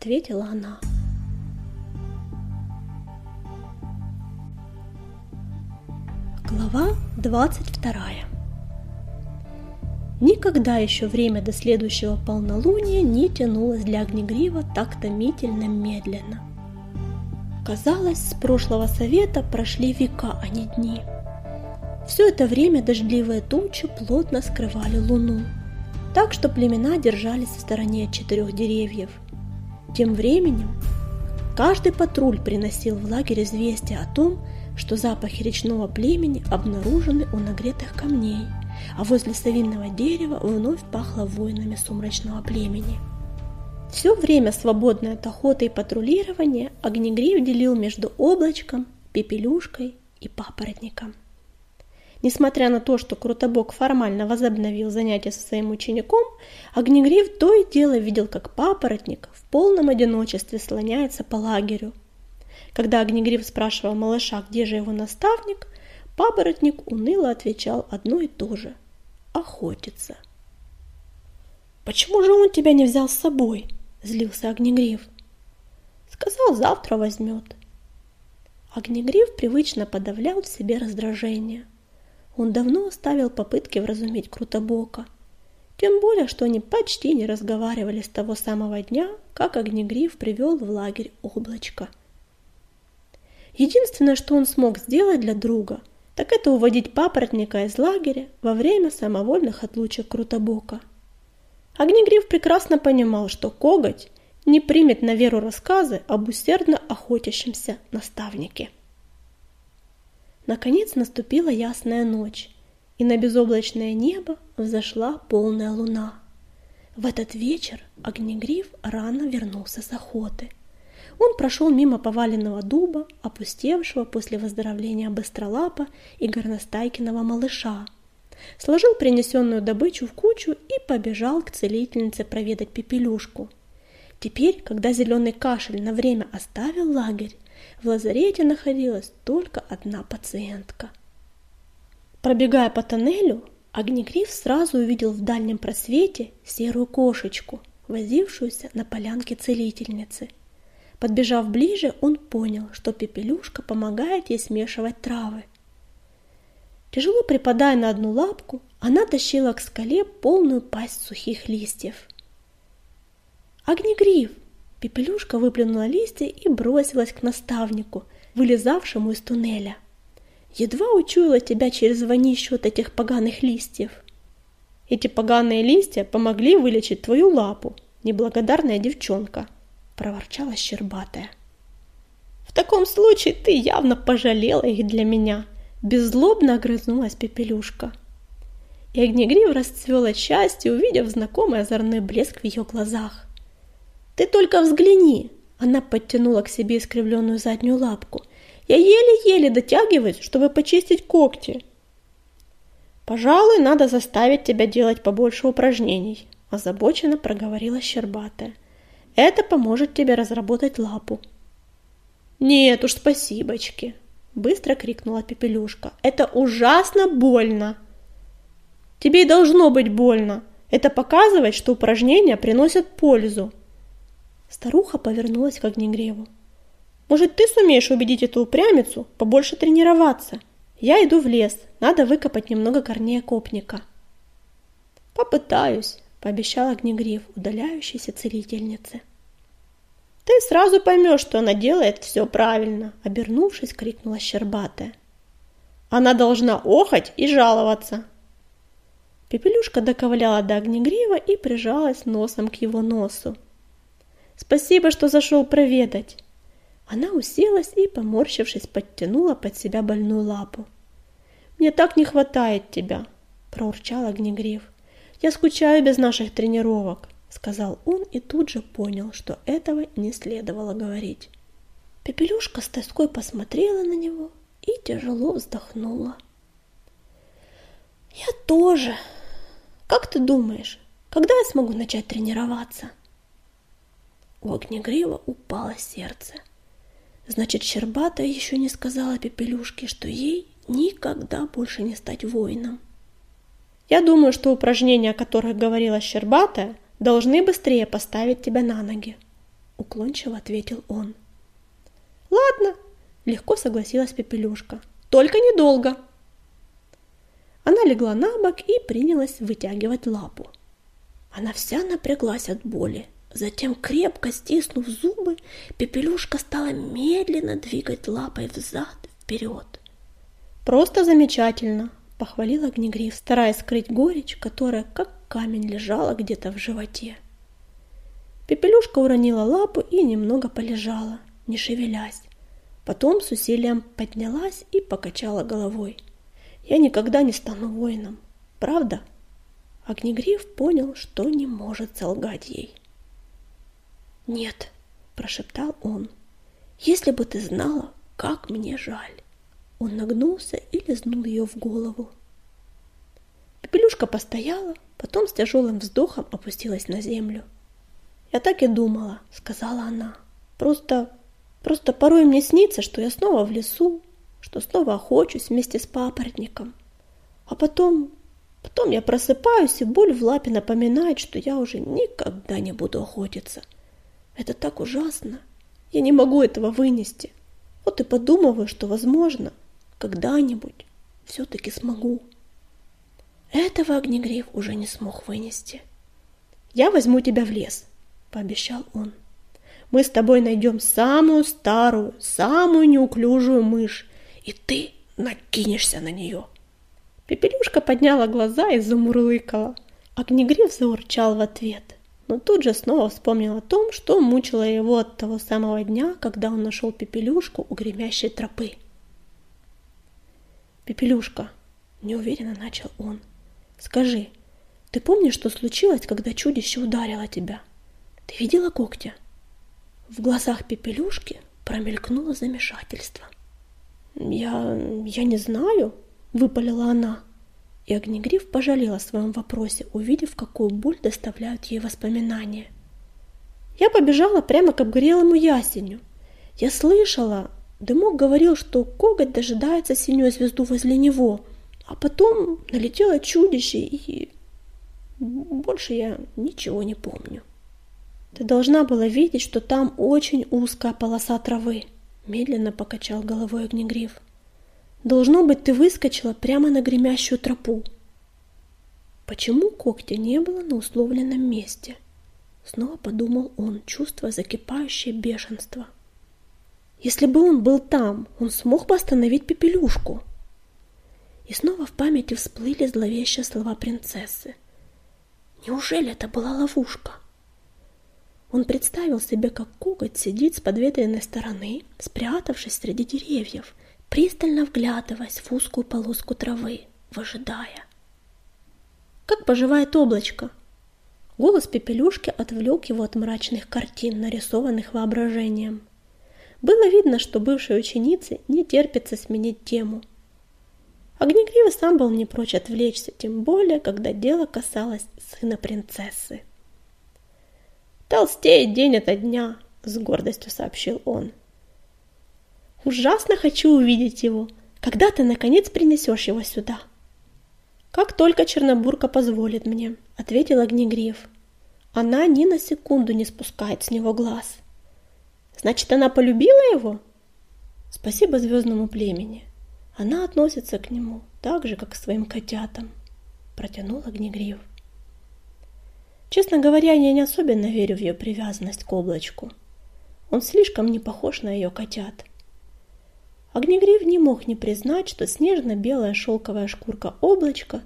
ответила она. Глава 22 Никогда еще время до следующего полнолуния не тянулось для Огнегрива так томительно медленно. Казалось, с прошлого совета прошли века, а не дни. Все это время дождливые тучи плотно скрывали луну, так что племена держались в стороне от четырех деревьев. Тем временем каждый патруль приносил в лагерь известие о том, что запахи речного племени обнаружены у нагретых камней, а возле совинного дерева вновь пахло воинами сумрачного племени. Все время, свободное от охоты и патрулирования, Огнегрив делил между облачком, пепелюшкой и папоротником. Несмотря на то, что Крутобок формально возобновил занятия со своим учеником, Огнегрив то и дело видел, как папоротник в полном одиночестве слоняется по лагерю. Когда Огнегрив спрашивал малыша, где же его наставник, папоротник уныло отвечал одно и то же – охотится. «Почему же он тебя не взял с собой?» – злился Огнегрив. «Сказал, завтра возьмет». Огнегрив привычно подавлял в себе раздражение. Он давно оставил попытки вразумить Крутобока. Тем более, что они почти не разговаривали с того самого дня, как Огнегрив привел в лагерь облачко. Единственное, что он смог сделать для друга, так это уводить папоротника из лагеря во время самовольных отлучек Крутобока. Огнегрив прекрасно понимал, что коготь не примет на веру рассказы об усердно охотящемся наставнике. Наконец наступила ясная ночь, и на безоблачное небо взошла полная луна. В этот вечер Огнегриф рано вернулся с охоты. Он прошел мимо поваленного дуба, опустевшего после выздоровления Быстролапа и Горностайкиного малыша, сложил принесенную добычу в кучу и побежал к целительнице проведать Пепелюшку. Теперь, когда зеленый кашель на время оставил лагерь, в лазарете находилась только одна пациентка. Пробегая по тоннелю, Огнегриф сразу увидел в дальнем просвете серую кошечку, возившуюся на полянке целительницы. Подбежав ближе, он понял, что Пепелюшка помогает ей смешивать травы. Тяжело припадая на одну лапку, она тащила к скале полную пасть сухих листьев. «Огнегриф!» Пепелюшка выплюнула листья и бросилась к наставнику, вылезавшему из туннеля. Едва учуяла тебя через вонищу от этих поганых листьев. Эти поганые листья помогли вылечить твою лапу, неблагодарная девчонка, проворчала Щербатая. В таком случае ты явно пожалела их для меня, беззлобно огрызнулась Пепелюшка. И Огнегрив расцвел от счастья, увидев знакомый озорной блеск в ее глазах. Ты только взгляни!» Она подтянула к себе искривленную заднюю лапку. «Я еле-еле дотягиваюсь, чтобы почистить когти!» «Пожалуй, надо заставить тебя делать побольше упражнений», озабоченно проговорила Щербатая. «Это поможет тебе разработать лапу». «Нет уж, спасибочки!» Быстро крикнула Пепелюшка. «Это ужасно больно!» «Тебе и должно быть больно! Это показывает, что упражнения приносят пользу!» Старуха повернулась к Огнегреву. «Может, ты сумеешь убедить эту упрямицу побольше тренироваться? Я иду в лес, надо выкопать немного корней окопника». «Попытаюсь», — пообещал Огнегрив, удаляющейся целительнице. «Ты сразу поймешь, что она делает все правильно», — обернувшись, крикнула Щербатая. «Она должна охать и жаловаться». Пепелюшка доковыляла до Огнегрива и прижалась носом к его носу. Спасибо, что зашел проведать. Она уселась и, поморщившись, подтянула под себя больную лапу. «Мне так не хватает тебя», – проурчал Огнегрив. «Я скучаю без наших тренировок», – сказал он и тут же понял, что этого не следовало говорить. Пепелюшка с тоской посмотрела на него и тяжело вздохнула. «Я тоже. Как ты думаешь, когда я смогу начать тренироваться?» У Огнегрива упало сердце. Значит, Щербатая еще не сказала Пепелюшке, что ей никогда больше не стать воином. Я думаю, что упражнения, о которых говорила Щербатая, должны быстрее поставить тебя на ноги. уклончиво ответил он. Ладно, легко согласилась Пепелюшка. Только недолго. Она легла на бок и принялась вытягивать лапу. Она вся напряглась от боли. Затем, крепко стиснув зубы, Пепелюшка стала медленно двигать лапой взад-вперед. «Просто замечательно!» – похвалил Огнегриф, стараясь скрыть горечь, которая как камень лежала где-то в животе. Пепелюшка уронила лапу и немного полежала, не шевелясь. Потом с усилием поднялась и покачала головой. «Я никогда не стану воином, правда?» Огнегриф понял, что не может солгать ей. «Нет», – прошептал он, – «если бы ты знала, как мне жаль». Он нагнулся и лизнул ее в голову. Пепелюшка постояла, потом с тяжелым вздохом опустилась на землю. «Я так и думала», — сказала она. «Просто... просто порой мне снится, что я снова в лесу, что снова охочусь вместе с папоротником. А потом... потом я просыпаюсь, и боль в лапе напоминает, что я уже никогда не буду охотиться. Это так ужасно. Я не могу этого вынести. Вот и подумываю, что, возможно, когда-нибудь все-таки смогу. Этого Огнегриф уже не смог вынести. «Я возьму тебя в лес», — пообещал он. «Мы с тобой найдем самую старую, самую неуклюжую мышь, и ты накинешься на нее». Пепелюшка подняла глаза и замурлыкала. Огнегриф заурчал в ответ, но тут же снова вспомнил о том, что мучило его от того самого дня, когда он нашел Пепелюшку у гремящей тропы. «Пепелюшка», — неуверенно начал он, — «скажи, ты помнишь, что случилось, когда чудище ударило тебя? Ты видела когтя?» В глазах Пепелюшки промелькнуло замешательство. «Я... я не знаю», — выпалила она. И Огнегриф пожалел о своем вопросе, увидев, какую боль доставляют ей воспоминания. Я побежала прямо к обгорелому ясеню. Я слышала, Дымок говорил, что коготь дожидается синюю звезду возле него, а потом налетело чудище, и больше я ничего не помню. Ты должна была видеть, что там очень узкая полоса травы, медленно покачал головой огнегриф. Должно быть, ты выскочила прямо на гремящую тропу. Почему когтя не было на условленном месте? Снова подумал он, чувствуя закипающее бешенство. — если бы он был там, он смог бы остановить Пепелюшку. И снова в памяти всплыли зловещие слова принцессы. Неужели это была ловушка? Он представил себе, как коготь сидит с подветренной стороны, спрятавшись среди деревьев, пристально вглядываясь в узкую полоску травы, выжидая. «Как поживает облачко?» Голос Пепелюшки отвлек его от мрачных картин, нарисованных воображением. Было видно, что бывшей ученице не терпится сменить тему. Огнегривый сам был не прочь отвлечься, тем более, когда дело касалось сына принцессы. «Толстеет день ото дня», — с гордостью сообщил он. «Ужасно хочу увидеть его. Когда ты, наконец, принесешь его сюда?» «Как только Чернобурка позволит мне», — ответил Огнегрив. Она ни на секунду не спускает с него глаз. Значит, она полюбила его? Спасибо звездному племени. Она относится к нему так же, как к своим котятам, протянул Огнегрив. Честно говоря, я не особенно верю в ее привязанность к облачку. Он слишком не похож на ее котят. Огнегрив не мог не признать, что снежно-белая шелковая шкурка облачка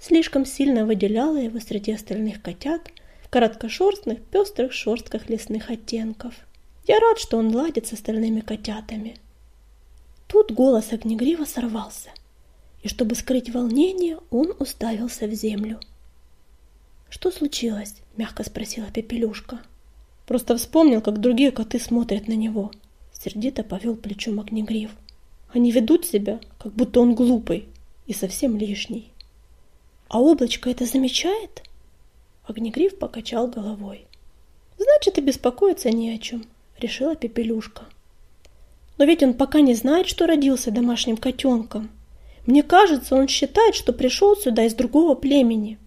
слишком сильно выделяла его среди остальных котят в короткошерстных пестрых шерстках лесных оттенков – я рад, что он ладит с остальными котятами. Тут голос огнегрива сорвался, и чтобы скрыть волнение, он уставился в землю. «Что случилось?» – мягко спросила Пепелюшка. «Просто вспомнил, как другие коты смотрят на него», – сердито повел плечом огнегрив. «Они ведут себя, как будто он глупый и совсем лишний». «А облачко это замечает?» Огнегрив покачал головой. «Значит, и беспокоиться не о чем решила Пепелюшка. Но ведь он пока не знает, что родился домашним котенком. Мне кажется, он считает, что пришел сюда из другого племени.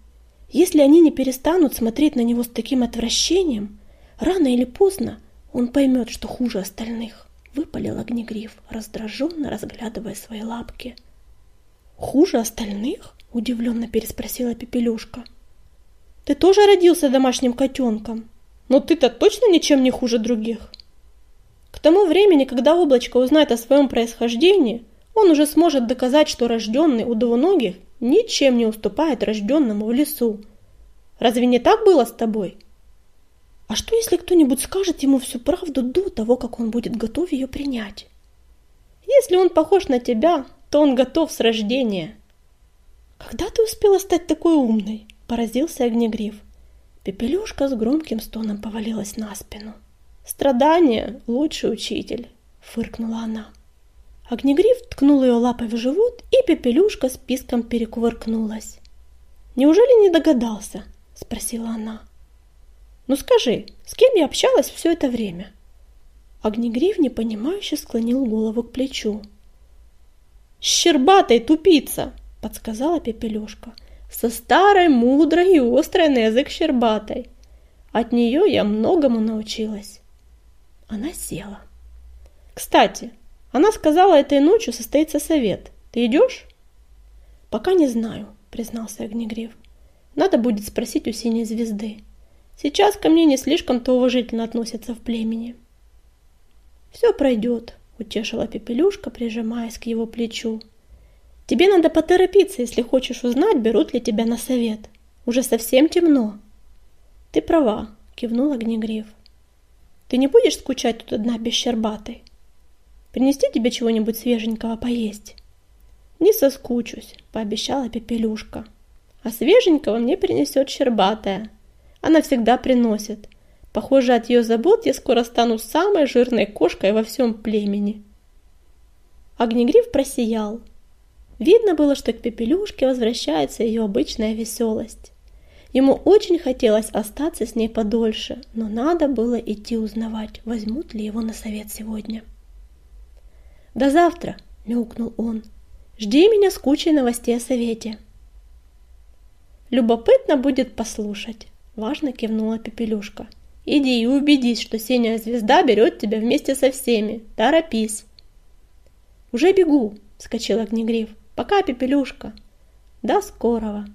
Если они не перестанут смотреть на него с таким отвращением, рано или поздно Он поймет, что хуже остальных, выпалил огнегриф, раздраженно разглядывая свои лапки. Хуже остальных? Удивленно переспросила Пепелюшка. Ты тоже родился домашним котенком, но ты-то точно ничем не хуже других. К тому времени, когда облачко узнает о своем происхождении, он уже сможет доказать, что рожденный у двуногих ничем не уступает рожденному в лесу. Разве не так было с тобой? А что, если кто-нибудь скажет ему всю правду до того, как он будет готов ее принять? Если он похож на тебя, то он готов с рождения. Когда ты успела стать такой умной? Поразился Огнегриф. Пепелюшка с громким стоном повалилась на спину. «Страдание — лучший учитель», — фыркнула она. Огнегриф ткнул ее лапой в живот, и Пепелюшка с писком перекувыркнулась. «Неужели не догадался?» — спросила она. «Ну скажи, с кем я общалась все это время?» Огнегриф непонимающе склонил голову к плечу. «Щербатой тупица!» — подсказала Пепелюшка. «Со старой, мудрой и острой на язык щербатой. От нее я многому научилась». Она села. «Кстати, она сказала, этой ночью состоится совет. Ты идешь?» «Пока не знаю», — признался Огнегриф. «Надо будет спросить у синей звезды. Сейчас ко мне не слишком-то уважительно относятся в племени». «Все пройдет», — утешила Пепелюшка, прижимаясь к его плечу. «Тебе надо поторопиться, если хочешь узнать, берут ли тебя на совет. Уже совсем темно». «Ты права», — кивнул Огнегриф. Ты не будешь скучать тут одна без щербатой? Принести тебе чего-нибудь свеженького поесть? Не соскучусь, пообещала Пепелюшка. А свеженького мне принесет щербатая. Она всегда приносит. Похоже, от ее забот я скоро стану самой жирной кошкой во всем племени. Огнегриф просиял. Видно было, что к Пепелюшке возвращается ее обычная веселость. Ему очень хотелось остаться с ней подольше, но надо было идти узнавать, возьмут ли его на совет сегодня. «До завтра!» – мяукнул он. «Жди меня с кучей новостей о совете!» «Любопытно будет послушать!» – важно кивнула Пепелюшка. «Иди и убедись, что синяя звезда берет тебя вместе со всеми. Торопись!» «Уже бегу!» – вскочил Огнегриф. «Пока, Пепелюшка!» «До скорого!»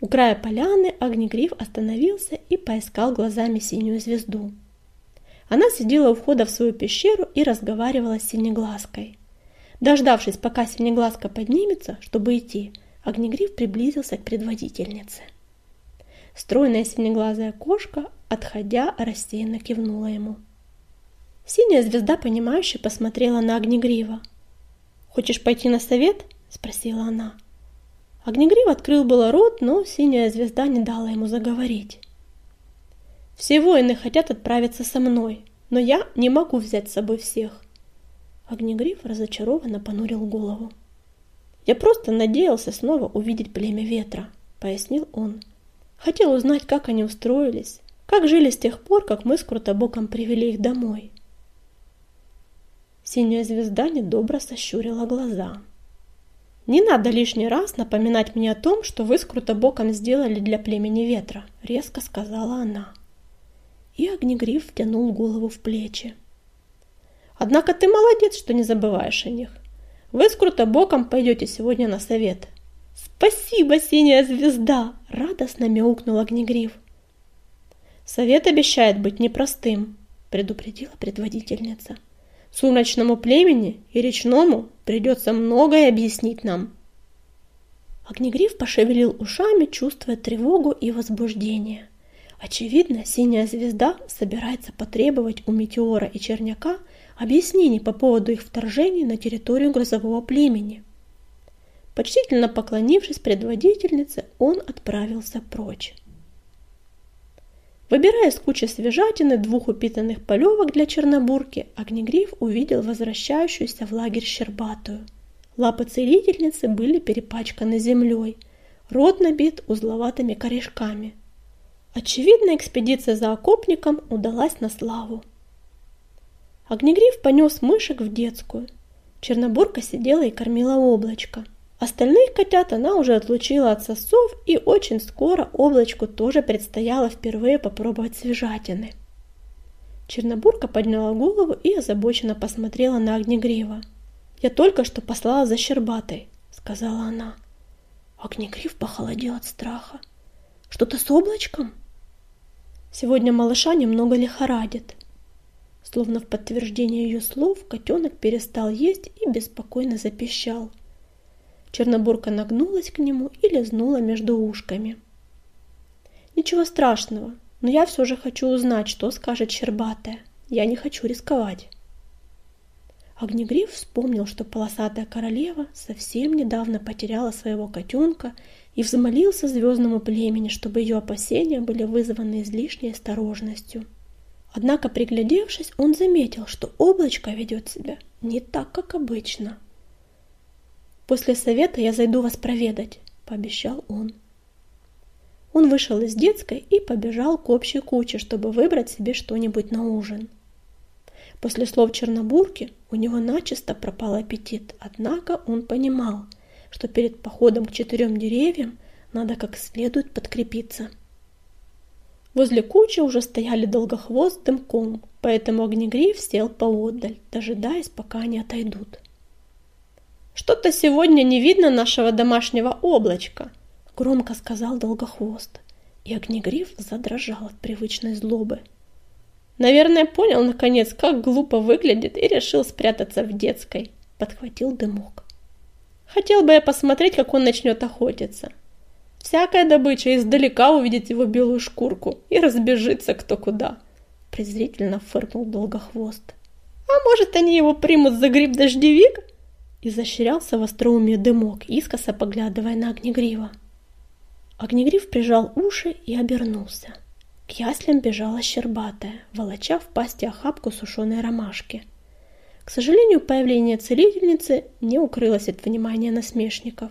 У края поляны Огнегриф остановился и поискал глазами синюю звезду. Она сидела у входа в свою пещеру и разговаривала с синеглазкой. Дождавшись, пока синеглазка поднимется, чтобы идти, Огнегриф приблизился к предводительнице. Стройная синеглазая кошка, отходя, рассеянно кивнула ему. Синяя звезда, понимающе посмотрела на Огнегрива. «Хочешь пойти на совет?» – спросила она. Огнегрив открыл было рот, но синяя звезда не дала ему заговорить. «Все воины хотят отправиться со мной, но я не могу взять с собой всех». Огнегриф разочарованно понурил голову. «Я просто надеялся снова увидеть племя ветра», — пояснил он. «Хотел узнать, как они устроились, как жили с тех пор, как мы с Крутобоком привели их домой». Синяя звезда недобро сощурила глаза. «Не надо лишний раз напоминать мне о том, что вы с Крутобоком сделали для племени ветра», — резко сказала она. И Огнегриф втянул голову в плечи. «Однако ты молодец, что не забываешь о них. Вы с Крутобоком пойдете сегодня на совет». «Спасибо, синяя звезда!» — радостно мяукнул Огнегриф. «Совет обещает быть непростым», — предупредила предводительница. Сумрачному племени и речному придется многое объяснить нам. Огнегриф пошевелил ушами, чувствуя тревогу и возбуждение. Очевидно, синяя звезда собирается потребовать у Метеора и Черняка объяснений по поводу их вторжения на территорию грозового племени. Почтительно поклонившись предводительнице, он отправился прочь. Выбирая из кучи свежатины двух упитанных полевок для чернобурки, Огнегриф увидел возвращающуюся в лагерь Щербатую. Лапы целительницы были перепачканы землей, рот набит узловатыми корешками. Очевидно, экспедиция за окопником удалась на славу. Огнегриф понес мышек в детскую. Чернобурка сидела и кормила облачко – Остальных котят она уже отлучила от сосов, и очень скоро облачку тоже предстояло впервые попробовать свежатины. Чернобурка подняла голову и озабоченно посмотрела на Огнегрива. «Я только что послала за Щербатой», — сказала она. Огнегрив похолодел от страха. «Что-то с облачком?» «Сегодня малыша немного лихорадит». Словно в подтверждение ее слов, котенок перестал есть и беспокойно запищал. Чернобурка нагнулась к нему и лизнула между ушками. «Ничего страшного, но я все же хочу узнать, что скажет Щербатая. Я не хочу рисковать. Огнегриф вспомнил, что полосатая королева совсем недавно потеряла своего котенка и взмолился звездному племени, чтобы ее опасения были вызваны излишней осторожностью. Однако, приглядевшись, он заметил, что облачко ведет себя не так, как обычно. «После совета я зайду вас проведать», — пообещал он. Он вышел из детской и побежал к общей куче, чтобы выбрать себе что-нибудь на ужин. После слов Чернобурки у него начисто пропал аппетит, однако он понимал, что перед походом к четырем деревьям надо как следует подкрепиться. Возле кучи уже стояли долгохвост дымком, поэтому Огнегриф сел поодаль, дожидаясь, пока они отойдут. «Что-то сегодня не видно нашего домашнего облачка», Громко сказал Долгохвост, и Огнегриф задрожал от привычной злобы. Наверное, понял, наконец, как глупо выглядит и решил спрятаться в детской, подхватил дымок. Хотел бы я посмотреть, как он начнет охотиться. Всякая добыча издалека увидит его белую шкурку и разбежится кто куда. Презрительно фыркнул Долгохвост. А может, они его примут за гриб-дождевик? Изощрялся в остроумие дымок, искоса поглядывая на Огнегрива. Огнегриф прижал уши и обернулся. К яслям бежала щербатая, волоча в пасти охапку сушеной ромашки. К сожалению, появление целительницы не укрылось от внимания насмешников.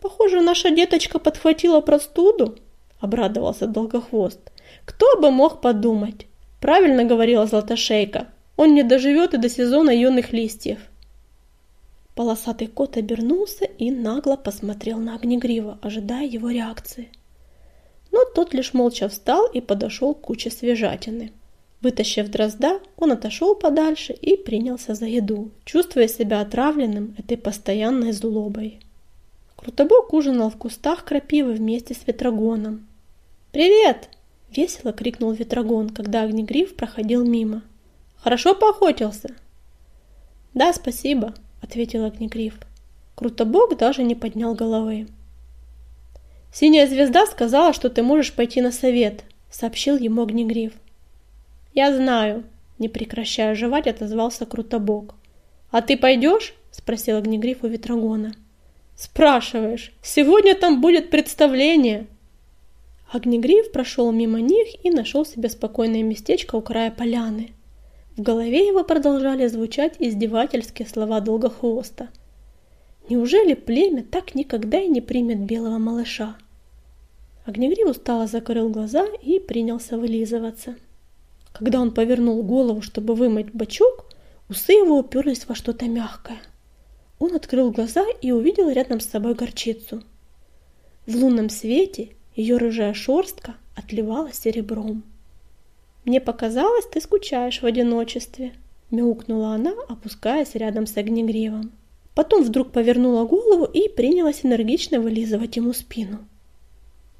«Похоже, наша деточка подхватила простуду», — обрадовался Долгохвост. «Кто бы мог подумать?» Правильно говорила Златошейка. Он не доживет и до сезона юных листьев. Полосатый кот обернулся и нагло посмотрел на Огнегрива, ожидая его реакции. Но тот лишь молча встал и подошел к куче свежатины. Вытащив дрозда, он отошел подальше и принялся за еду, чувствуя себя отравленным этой постоянной злобой. Крутобок ужинал в кустах крапивы вместе с Ветрогоном. «Привет!» — весело крикнул Ветрогон, когда Огнегриф проходил мимо. «Хорошо поохотился?» «Да, спасибо», — ответил Огнегриф. Крутобок даже не поднял головы. «Синяя звезда сказала, что ты можешь пойти на совет», — сообщил ему Огнегриф. «Я знаю», — не прекращая жевать, отозвался Крутобок. «А ты пойдешь?» — спросил Огнегриф у Ветрогона. «Спрашиваешь, сегодня там будет представление!» Огнегриф прошел мимо них и нашел себе спокойное местечко у края поляны. В голове его продолжали звучать издевательские слова Долгохвоста. Неужели племя так никогда и не примет белого малыша? Огнегрив устало закрыл глаза и принялся вылизываться. Когда он повернул голову, чтобы вымыть бачок, усы его уперлись во что-то мягкое. Он открыл глаза и увидел рядом с собой горчицу. В лунном свете ее рыжая шерстка отливала серебром. «Мне показалось, ты скучаешь в одиночестве», — мяукнула она, опускаясь рядом с огнегривом. Потом вдруг повернула голову и принялась энергично вылизывать ему спину.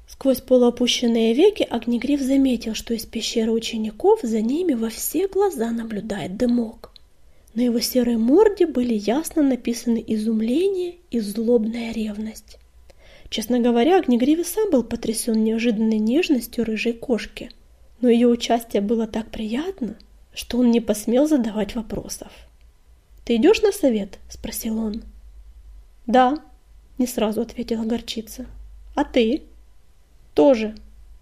Сквозь полуопущенные веки Огнегриф заметил, что из пещеры учеников за ними во все глаза наблюдает дымок. На его серой морде были ясно написаны изумление и злобная ревность. Честно говоря, Огнегриф сам был потрясен неожиданной нежностью рыжей кошки – но ее участие было так приятно, что он не посмел задавать вопросов. «Ты идешь на совет?» – спросил он. «Да», – не сразу ответила горчица. «А ты?» «Тоже.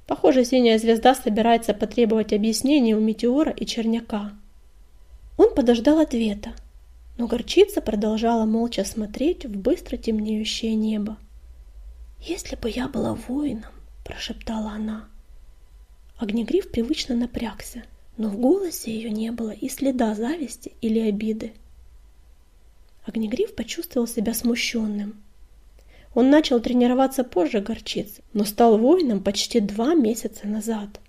Похоже, синяя звезда собирается потребовать объяснений у метеора и черняка». Он подождал ответа, но горчица продолжала молча смотреть в быстро темнеющее небо. «Если бы я была воином», – прошептала она, – Огнегриф привычно напрягся, но в голосе ее не было и следа зависти или обиды. Огнегриф почувствовал себя смущенным. Он начал тренироваться позже горчицы, но стал воином почти два месяца назад.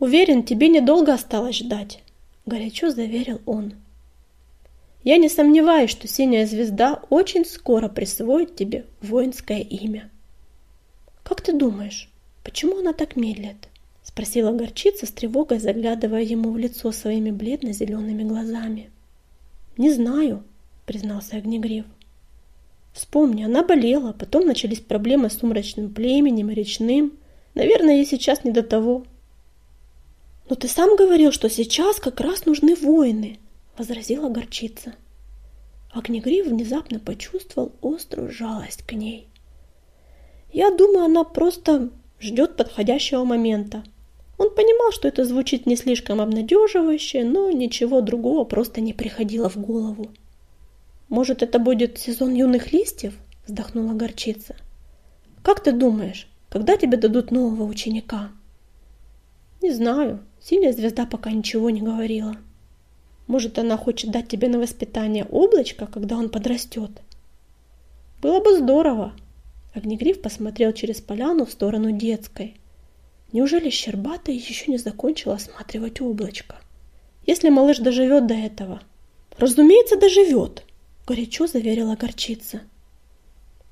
Уверен, тебе недолго осталось ждать, горячо заверил он. Я не сомневаюсь, что синяя звезда очень скоро присвоит тебе воинское имя. Как ты думаешь, почему она так медлит? Спросила горчица с тревогой, заглядывая ему в лицо своими бледно-зелеными глазами. Не знаю, признался Огнегрив. Вспомни, она болела, потом начались проблемы с сумрачным племенем и речным. Наверное, ей сейчас не до того. Но ты сам говорил, что сейчас как раз нужны воины, — возразила горчица. Огнегрив внезапно почувствовал острую жалость к ней. Я думаю, она просто ждет подходящего момента. Он понимал, что это звучит не слишком обнадеживающе, но ничего другого просто не приходило в голову. «Может, это будет сезон юных листьев?» – вздохнула горчица. «Как ты думаешь, когда тебе дадут нового ученика?» «Не знаю. Синяя звезда пока ничего не говорила». Может, она хочет дать тебе на воспитание облачко, когда он подрастет? Было бы здорово. Огнегриф посмотрел через поляну в сторону детской. Неужели Щербатая еще не закончила осматривать облачко? Если малыш доживет до этого? Разумеется, доживет, горячо заверила горчица.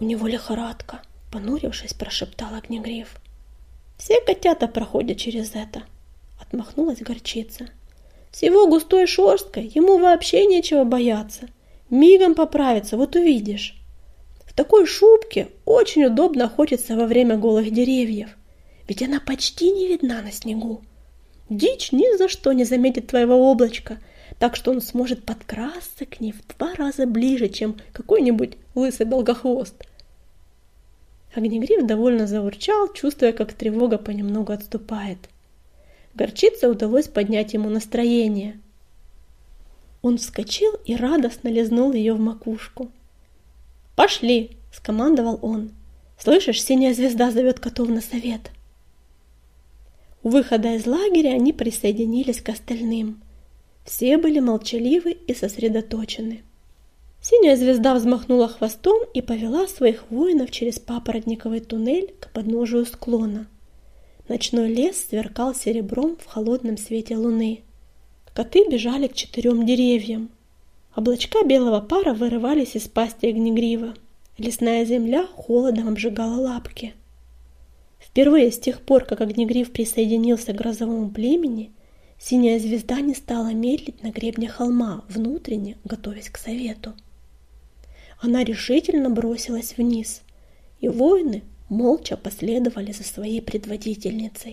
У него лихорадка, понурившись, прошептал Огнегриф. Все котята проходят через это, отмахнулась горчица. С его густой шерсткой ему вообще нечего бояться. Мигом поправится, вот увидишь. В такой шубке очень удобно охотиться во время голых деревьев, ведь она почти не видна на снегу. Дичь ни за что не заметит твоего облачка, так что он сможет подкрасться к ней в два раза ближе, чем какой-нибудь лысый долгохвост. Огнегриф довольно заурчал, чувствуя, как тревога понемногу отступает. Горчице удалось поднять ему настроение. Он вскочил и радостно лизнул ее в макушку. «Пошли!» – скомандовал он. «Слышишь, синяя звезда зовет котов на совет!» У выхода из лагеря они присоединились к остальным. Все были молчаливы и сосредоточены. Синяя звезда взмахнула хвостом и повела своих воинов через папоротниковый туннель к подножию склона. Ночной лес сверкал серебром в холодном свете луны. Коты бежали к четырем деревьям. Облачка белого пара вырывались из пасти огнегрива. Лесная земля холодом обжигала лапки. Впервые с тех пор, как огнегрив присоединился к грозовому племени, синяя звезда не стала медлить на гребне холма, внутренне готовясь к совету. Она решительно бросилась вниз, и воины молча последовали за своей предводительницей.